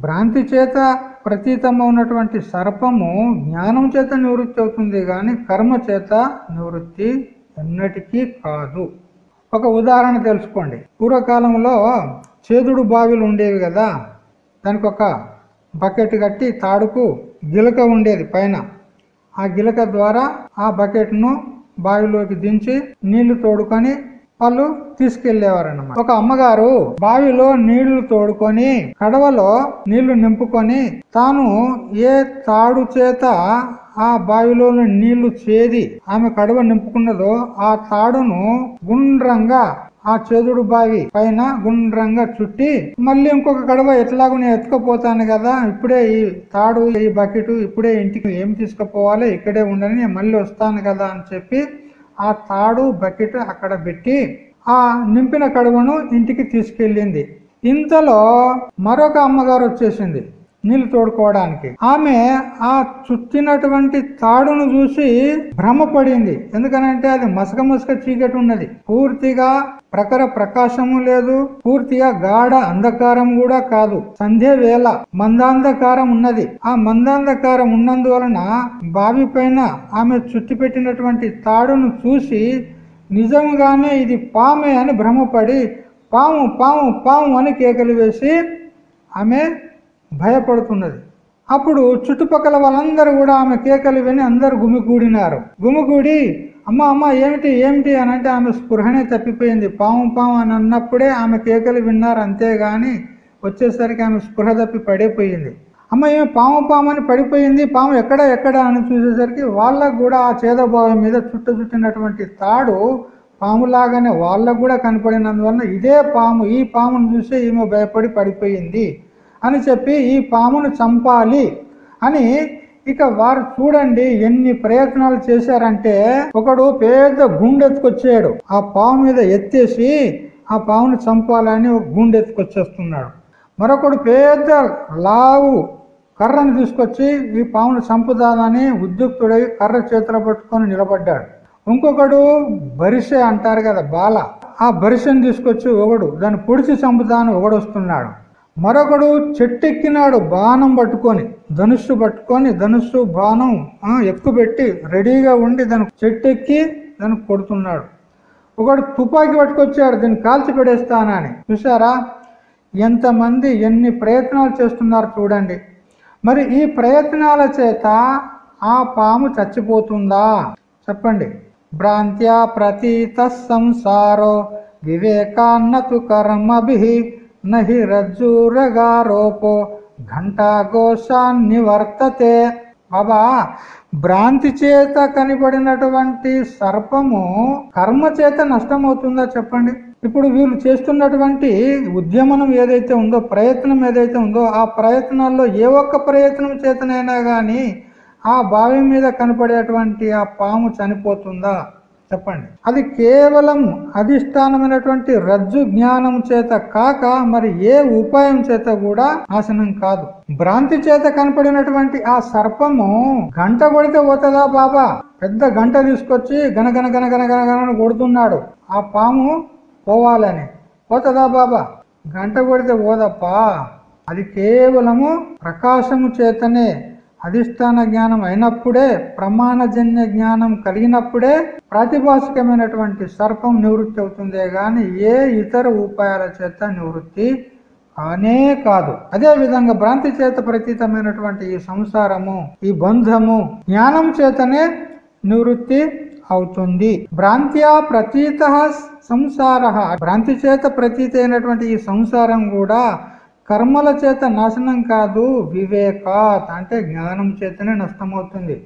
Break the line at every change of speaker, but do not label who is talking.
భ్రాంతి చేత ప్రతీతమైనటువంటి సర్పము జ్ఞానం చేత నివృత్తి అవుతుంది కానీ కర్మ చేత నివృత్తి ఎన్నటికీ కాదు. ఒక ఉదాహరణ తెలుసుకోండి. పూర్వకాలంలో చేదుడు బావిలు ఉండేవి కదా. దానికి ఒక బకెట్ కట్టి తాడుకు గిలక ఉండేది పైన. ఆ గిలక ద్వారా ఆ బకెట్ను బావిలోకి దించి నీళ్ళు తోడుకొని వాళ్ళు తీసుకెళ్ళేవారనమాట ఒక అమ్మగారు బావిలో నీళ్ళు తోడుకొని కడవలో నీళ్ళు నింపుకొని తాను ఏ తాడు చేత ఆ బావిలోని నీళ్ళు చేది ఆమె కడవ నింపుకున్నదో ఆ తాడును గుండ్రంగా ఆ చేదుడు బావి పైన గుండ్రంగా చుట్టి మళ్ళీ ఇంకొక కడవ ఎట్లాగో నేను ఎత్తుకపోతాను కదా ఇప్పుడే ఈ తాడు ఈ బకెట్ ఇప్పుడే ఇంటికి ఏం తీసుకుపోవాలి ఇక్కడే ఉండని మళ్ళీ వస్తాను కదా అని చెప్పి ఆ తాడు బకెట్ అక్కడ పెట్టి ఆ నింపిన కడువను ఇంటికి తీసుకెళ్ళింది. ఇంతలో మరొక అమ్మగారు వచ్చేసింది. నీళ్ళు తోడుకోవడానికి. ఆమె ఆ చుట్టినటువంటి తాడును చూసి భ్రమపడింది. ఎందుకనంటే అది మసక మసక చీకటి ఉన్నది. పూర్తిగా ప్రఖర ప్రకాశము లేదు. పూర్తిగా గాఢ అంధకారం కూడా కాదు. సంధ్య వేళ మందాంధకారం ఉన్నది. ఆ మందాంధకారం ఉన్నందువలన బావి పైన ఆమె చుట్టి పెట్టినటువంటి తాడును చూసి నిజంగానే ఇది పామే అని భ్రమపడి పాము పాము పాము అని కేకలు వేసి ఆమె భయపడుతున్నది. అప్పుడు చుట్టుపక్కల వాళ్ళందరూ కూడా ఆమె కేకలు విని అందరు గుమికూడినారు గుమికూడి అమ్మ అమ్మ ఏమిటి ఏమిటి? అని అంటే ఆమె స్పృహనే తప్పిపోయింది. పాము పాము అని అన్నప్పుడే ఆమె కేకలు విన్నారు అంతేగాని వచ్చేసరికి ఆమె స్పృహ తప్పి పడిపోయింది. అమ్మ ఏమి పాము పాము అని పడిపోయింది. పాము ఎక్కడ ఎక్కడ? అని చూసేసరికి వాళ్ళకు కూడా ఆ చేదభావం మీద చుట్ట చుట్టినటువంటి తాడు పాములాగానే వాళ్ళకు కూడా కనపడినందువలన ఇదే పాము ఈ పామును చూసి ఈమె భయపడి పడిపోయింది. అని చెప్పి ఈ పామును చంపాలి అని ఇక వారు చూడండి ఎన్ని ప్రయత్నాలు చేశారంటే ఒకడు పెద్ద గుండెత్తుకొచ్చాడు. ఆ పాము మీద ఎత్తేసి ఆ పామును చంపాలని ఒక గుండెత్తుకొచ్చేస్తున్నాడు. మరొకడు పెద్ద లావు కర్రను తీసుకొచ్చి ఈ పామును చంపుదానని ఉద్యుక్తుడై కర్ర చేతిలో పట్టుకొని నిలబడ్డాడు. ఇంకొకడు బరిసె అంటారు కదా బాల. ఆ బరిసెను తీసుకొచ్చి ఒకడు దాన్ని పొడిచి చంపుతాను ఒకడు వస్తున్నాడు. మరొకడు చెట్టెక్కినాడు బాణం పట్టుకొని ధనుస్సు పట్టుకొని ధనుస్సు బాణం ఎక్కుపెట్టి రెడీగా ఉండి దాని చెట్టెక్కి దానికి కొడుతున్నాడు. ఒకడు తుపాకీ పట్టుకొచ్చాడు దీన్ని కాల్చి పెడేస్తానని చూసారా ఎంతమంది ఎన్ని ప్రయత్నాలు చేస్తున్నారు చూడండి. మరి ఈ ప్రయత్నాల చేత ఆ పాము చచ్చిపోతుందా? చెప్పండి. భ్రాంత్యా ప్రతీత సంసారో వివేకాన్నతు కర్మభి నహి రజ్జూరగారోపో ఘంటాఘోషాన్ని వర్తతే. బాబా భ్రాంతి చేత కనిపడినటువంటి సర్పము కర్మ చేత నష్టమవుతుందా చెప్పండి? ఇప్పుడు వీళ్ళు చేస్తున్నటువంటి ఉద్యమనం ఏదైతే ఉందో ప్రయత్నం ఏదైతే ఉందో ఆ ప్రయత్నాల్లో ఏ ఒక్క ప్రయత్నం చేతనైనా కానీ ఆ బావి మీద కనపడేటువంటి ఆ పాము చనిపోతుందా? చెప్పండి. అది కేవలం అధిష్టానమైనటువంటి రజ్జు జ్ఞానం చేత కాక మరి ఏ ఉపాయం చేత కూడా నాశనం కాదు. భ్రాంతి చేత కనపడినటువంటి ఆ సర్పము గంట కొడితే పోతుందా బాబా? పెద్ద గంట తీసుకొచ్చి గనగన గనగన గనగన కొడుతున్నాడు. ఆ పాము పోవాలని. పోతుందా బాబా? గంట కొడితే పోదప్పా. అది కేవలము ప్రకాశము చేతనే అధిష్టాన జ్ఞానం అయినప్పుడే ప్రమాణజన్య జ్ఞానం కలిగినప్పుడే ప్రాతిభాషికమైనటువంటి సర్పం నివృత్తి అవుతుందే గాని ఏ ఇతర ఉపాయాల చేత నివృత్తి కానే కాదు. అదే విధంగా భ్రాంతి చేత ప్రతీతమైనటువంటి ఈ సంసారము ఈ బంధము జ్ఞానం చేతనే నివృత్తి అవుతుంది. భ్రాంత్యా ప్రతీత సంసార. భ్రాంతి చేత ప్రతీత అయినటువంటి ఈ సంసారం కూడా కర్మల చేత నాశనం కాదు వివేకాత్ అంటే జ్ఞానం చేతనే నష్టమవుతుంది.